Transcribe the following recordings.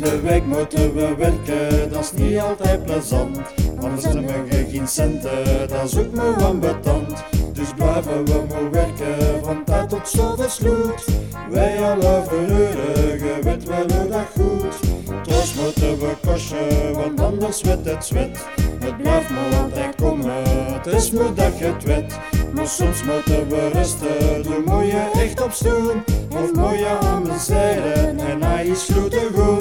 de week moeten we werken, dat is niet altijd plezant. Anders hebben we geen centen, dat is ook maar ambetant. Dus blijven we maar werken, van tijd tot zoveel sloot. Wij alle verhuren, je weet wel hoe dat goed. Trots moeten we kosten, want anders wordt het zwet. Het blijft maar altijd komen, het is maar dat je het weet. Maar soms moeten we rusten, de mooie echt op stoel. Of mooie aan de zijde, en hij is goed goed.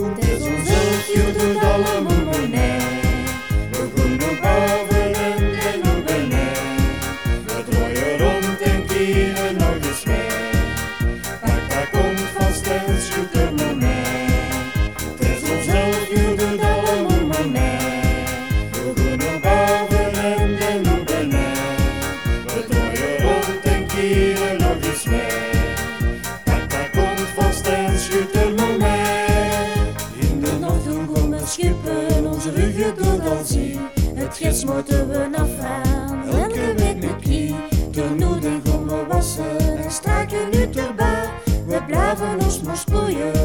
Schippen onze ruggen door dan zien. Het gids moeten we afgaan, elke week met kie. De noeden we wassen en strijken nu erbij. We blijven ons maar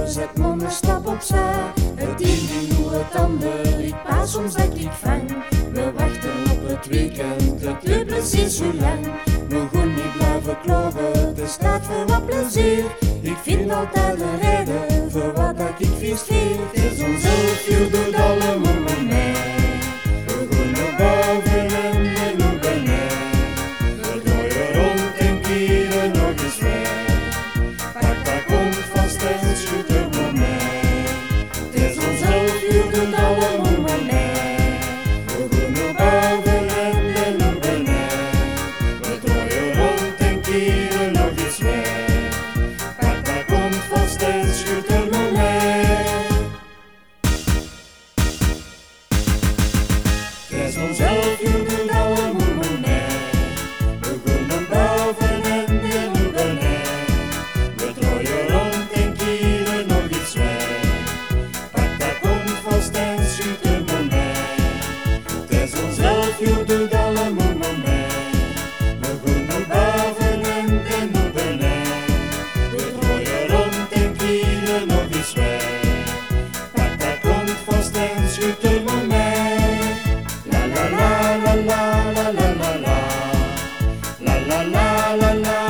zet maar een stap opzij. Het een die doet het ander, ik paas soms dat ik vang. We wachten op het weekend, het duurt precies zo lang. We gaan niet blijven kloven, is tijd voor wat plezier. Ik vind altijd een will remain. la la la.